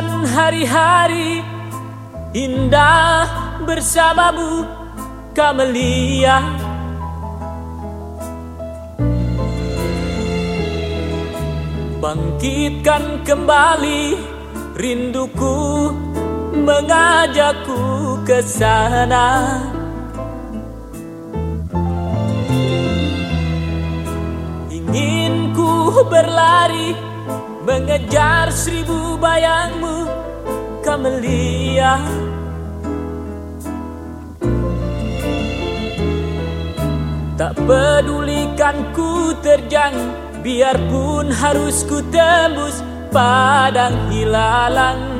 Hari-hari indah bersamamu Kamelia Bangkitkan kembali rinduku mengajakku ke sana. Ingin ku berlari mengejar seribu bayangmu Kamelia. Tak pedulikan ku terjang Biarpun harus ku tembus padang hilalang